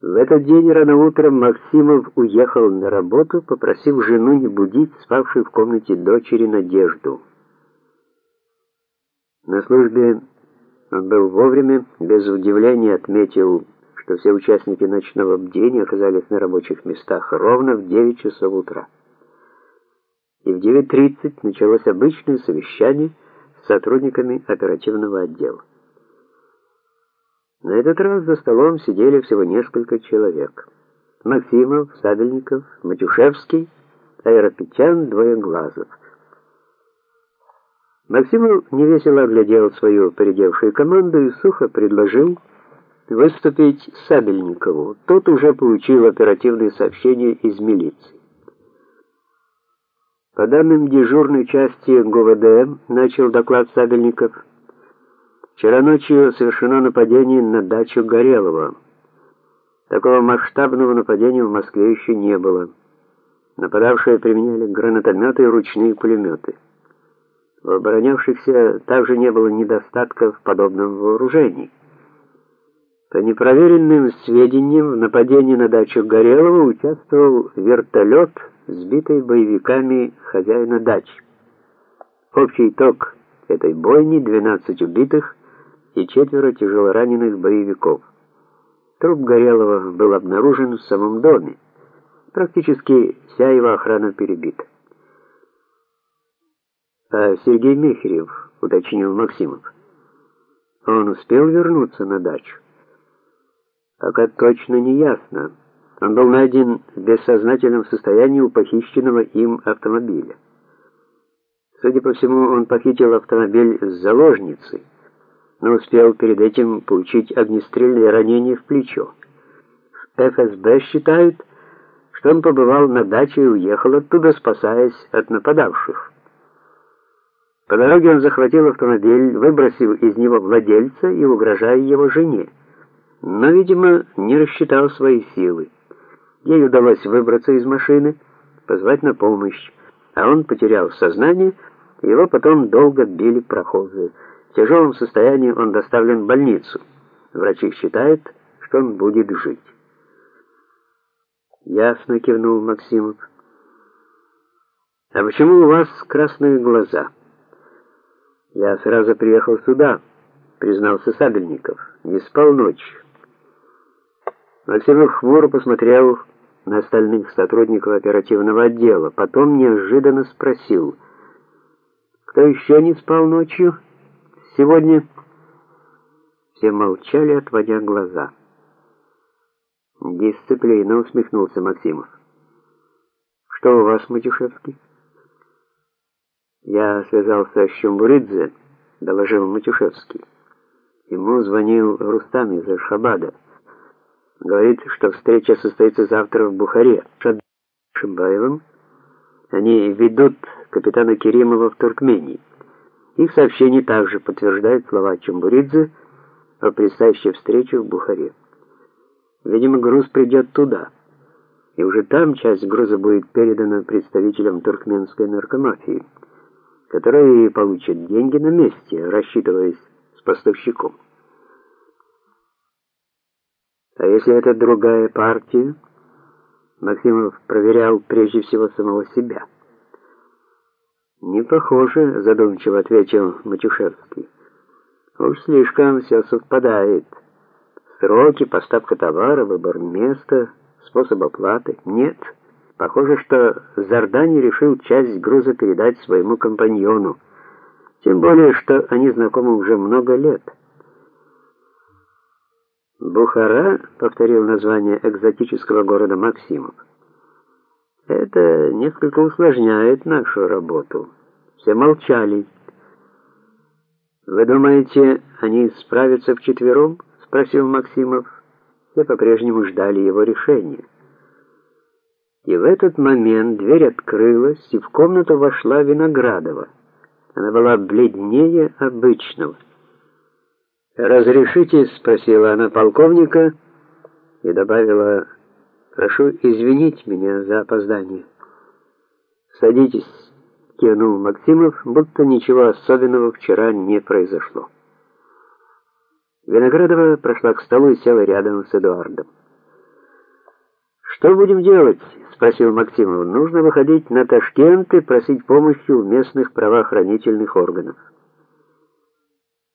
В этот день рано утром Максимов уехал на работу, попросив жену не будить спавшую в комнате дочери Надежду. На службе он был вовремя, без удивления отметил, что все участники ночного бдения оказались на рабочих местах ровно в 9 часов утра. И в 9.30 началось обычное совещание с сотрудниками оперативного отдела. На этот раз за столом сидели всего несколько человек. Максимов, Сабельников, Матюшевский, Аэропетян, Двоеглазов. Максимов невесело оглядел свою передевшую команду и сухо предложил выступить Сабельникову. Тот уже получил оперативные сообщения из милиции. По данным дежурной части ГУВД, начал доклад Сабельников, Вчера ночью совершено нападение на дачу Горелого. Такого масштабного нападения в Москве еще не было. Нападавшие применяли гранатометы и ручные пулеметы. В оборонявшихся также не было недостатка в подобном вооружении. По непроверенным сведениям, в нападении на дачу Горелого участвовал вертолет, сбитый боевиками хозяина дачи. Общий итог этой бойни 12 убитых и четверо тяжелораненых боевиков. Труп Горелого был обнаружен в самом доме. Практически вся его охрана перебита. А Сергей Мехерев, уточнил Максимов. Он успел вернуться на дачу. Пока точно не ясно. Он был найден в бессознательном состоянии у похищенного им автомобиля. Судя по всему, он похитил автомобиль с заложницей но успел перед этим получить огнестрельное ранение в плечо. ФСБ считают, что он побывал на даче и уехал оттуда, спасаясь от нападавших. По дороге он захватил автомобиль, выбросил из него владельца и угрожая его жене. Но, видимо, не рассчитал свои силы. Ей удалось выбраться из машины, позвать на помощь, а он потерял сознание, его потом долго били прохожие. В тяжелом состоянии он доставлен в больницу. Врачи считают, что он будет жить. Ясно кивнул Максимов. А почему у вас красные глаза? Я сразу приехал сюда, признался Сабельников. Не спал ночью. Максимов хмуро посмотрел на остальных сотрудников оперативного отдела, потом неожиданно спросил: "Кто еще не спал ночью?" Сегодня все молчали, отводя глаза. Дисциплина, усмехнулся Максимов. Что у вас, Матюшевский? Я связался с Чумбуридзе, доложил Матюшевский. Ему звонил Рустам из Ашхабада. Говорит, что встреча состоится завтра в Бухаре. С Шимбаевым они ведут капитана Керимова в Туркмении. Их сообщение также подтверждает слова Чамбуридзе о предстоящей встрече в Бухаре. Видимо, груз придет туда, и уже там часть груза будет передана представителям туркменской наркомафии, которые получат деньги на месте, рассчитываясь с поставщиком. А если это другая партия? Максимов проверял прежде всего самого себя. Не похоже, задумчиво ответил Матюшевский. Уж слишком все совпадает. Сроки, поставка товара, выбор места, способ оплаты. Нет. Похоже, что Зардани решил часть груза передать своему компаньону. Тем более, что они знакомы уже много лет. Бухара повторил название экзотического города Максимов. Это несколько усложняет нашу работу. Все молчали. Вы думаете, они справятся вчетвером? спросил Максимов. Все по-прежнему ждали его решения. И в этот момент дверь открылась, и в комнату вошла Виноградова. Она была бледнее обычного. "Разрешите?" спросила она полковника и добавила: Прошу извинить меня за опоздание. Садитесь, кивнул Максимов, будто ничего особенного вчера не произошло. Виноградова прошла к столу и села рядом с Эдуардом. Что будем делать? спросил Максимов. Нужно выходить на Ташкент и просить помощи у местных правоохранительных органов.